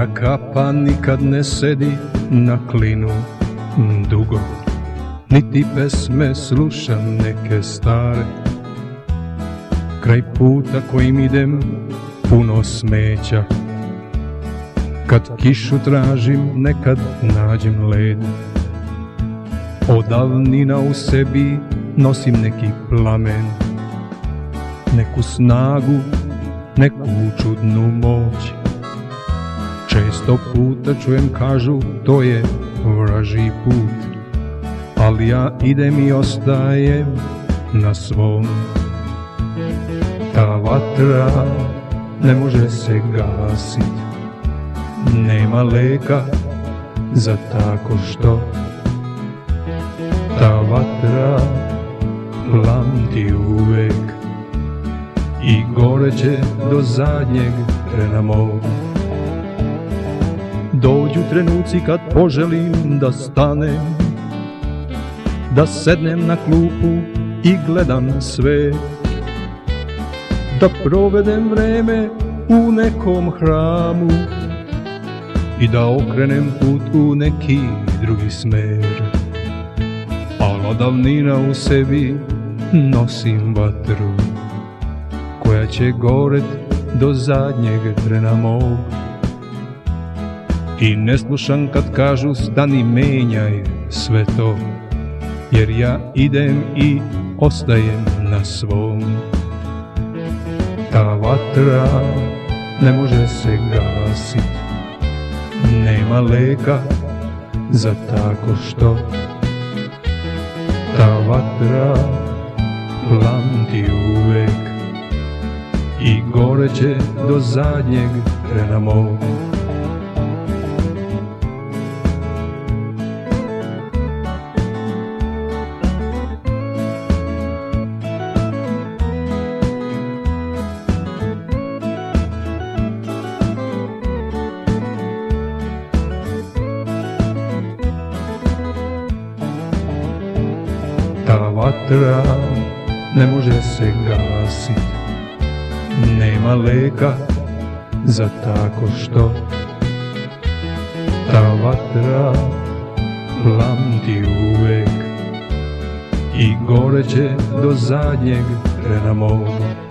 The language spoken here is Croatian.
Moja kapa nikad ne sedi na klinu dugo. Niti pesme slušam neke stare. Kraj puta kojim idem puno smeća. Kad kišu tražim nekad nađem led. Odavnina u sebi nosim neki plamen. Neku snagu, neku čudnu moć Često puta čujem kažu to je vraži put. Ali ja idem i ostajem na svom. Ta vatra ne može se gasit. Nema leka za tako što. Ta vatra lamti uvek I goreće do zadnjeg trena mog Dođu trenuci kad poželim da stanem Da sednem na klupu i gledam sve. Da provedem vreme u nekom hramu I da okrenem put u neki drugi smer. A davnina u sebi nosim vatru Koja će goret do zadnjeg trena mog i ne slušam kad kažu stani menjaj sve to Jer ja idem i ostajem na svom. Ta vatra ne može se gasit Nema leka za tako što. Ta vatra lamti uvek I goreće do zadnjeg trena mog vatra ne može se gasit. Nema leka za tako što. Ta vatra lamti uvek I goreće do zadnjeg trena moga